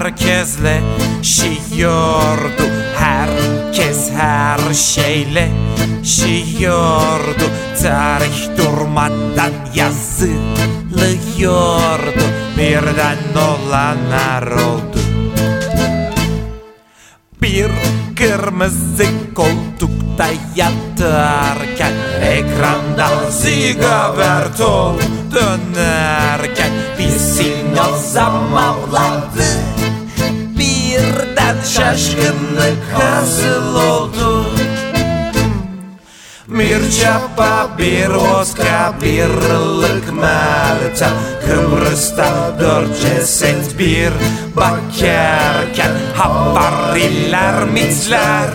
herkesle şiyordu. Herkes her şeyle şiyordu. Tarih durmadan yazılıyordu. Birden olanlar oldu. Bir kırmızı koltukta yatarken Ekranda Zigabertol dönerken Bir sinozam avladı Birden şaşkınlık hasıl oldu bir çapa, bir oska, bir ılık meltem Kıbrıs'ta dört ceset bir bakarken Havariler, mitler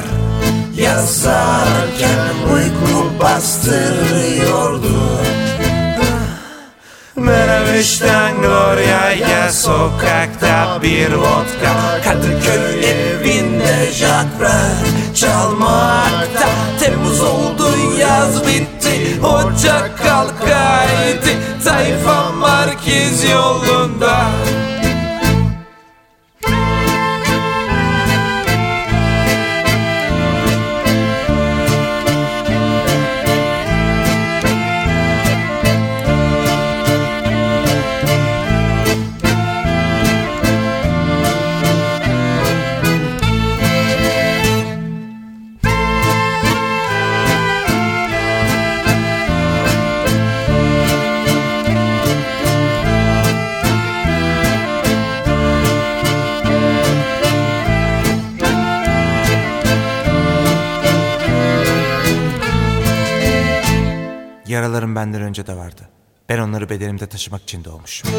Yazarken uyku bastırıyordu. Menemiş'ten Gloria'ya sokakta bir vodka. Kadıköy evinde Jacques çalmakta. Temmuz oldu yaz bitti Ocak kalkaydı Tayfa merkez yolunda Yaralarım benden önce de vardı. Ben onları bedenimde taşımak için doğmuşum.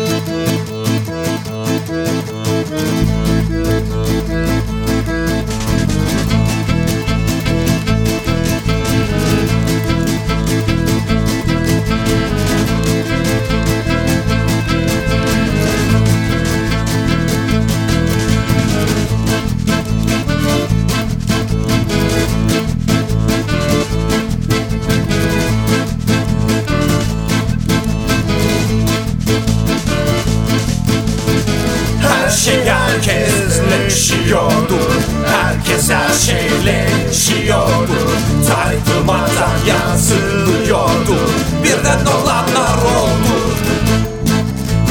Şiyordu Herkes her şeyle şiyordu Tarih durmadan yazılıyordu Birden olanlar oldu.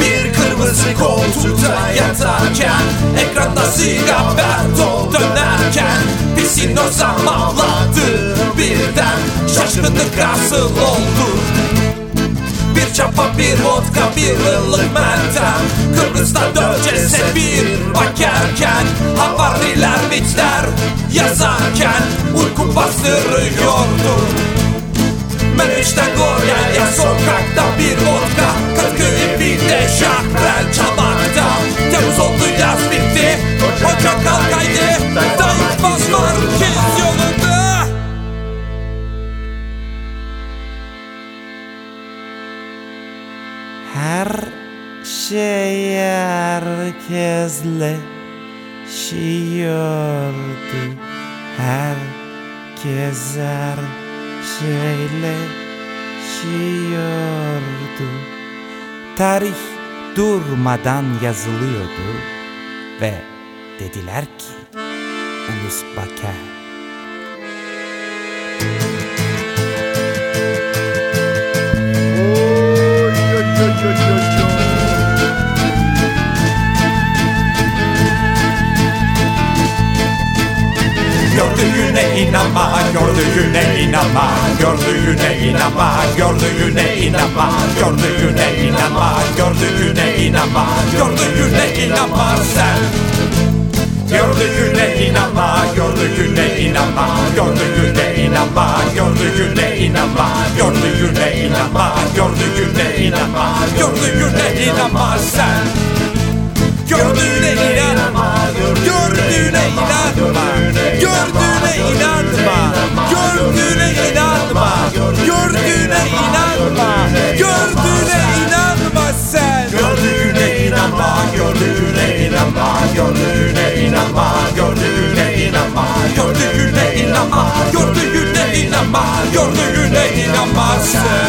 Bir kırmızı koltukta yatarken Ekranda sigabertol dönerken Pisin o avladı birden. Şaşkınlık asıl oldu çapa, bir vodka, bir ılık meltem Kıbrıs'ta dört bir bakarken Havariler, mitler yazarken Uyku bastırıyordu. Meriç'ten Gorya'ya sokakta bir vodka. Kadıköy bir de şakrel çalmakta Temmuz oldu yaz bitti. Ocak kalkaydı Tayyip Basmar kez Her şey herkesle şiyordu Herkes her şeyle şiyordu. Tarih durmadan yazılıyordu Ve dediler ki Ulus Baker inanma, gördüğüne inanma Gördüğüne inanma, gördüğüne inanma Gördüğüne inanma, gördüğüne inanma Gördüğüne inanma sen Gördüğüne inanma, gördüğüne inanma Gördüğüne inanma, gördüğüne inanma Gördüğüne inanma, gördüğüne inanma Gördüğüne inanma sen Gördüğüne inanma, gördüğüne inanma Gördüğüne inanma, gördüğüne inanma Gördüğüne inanma, gördüğüne inanma Gördüğüne inanma sen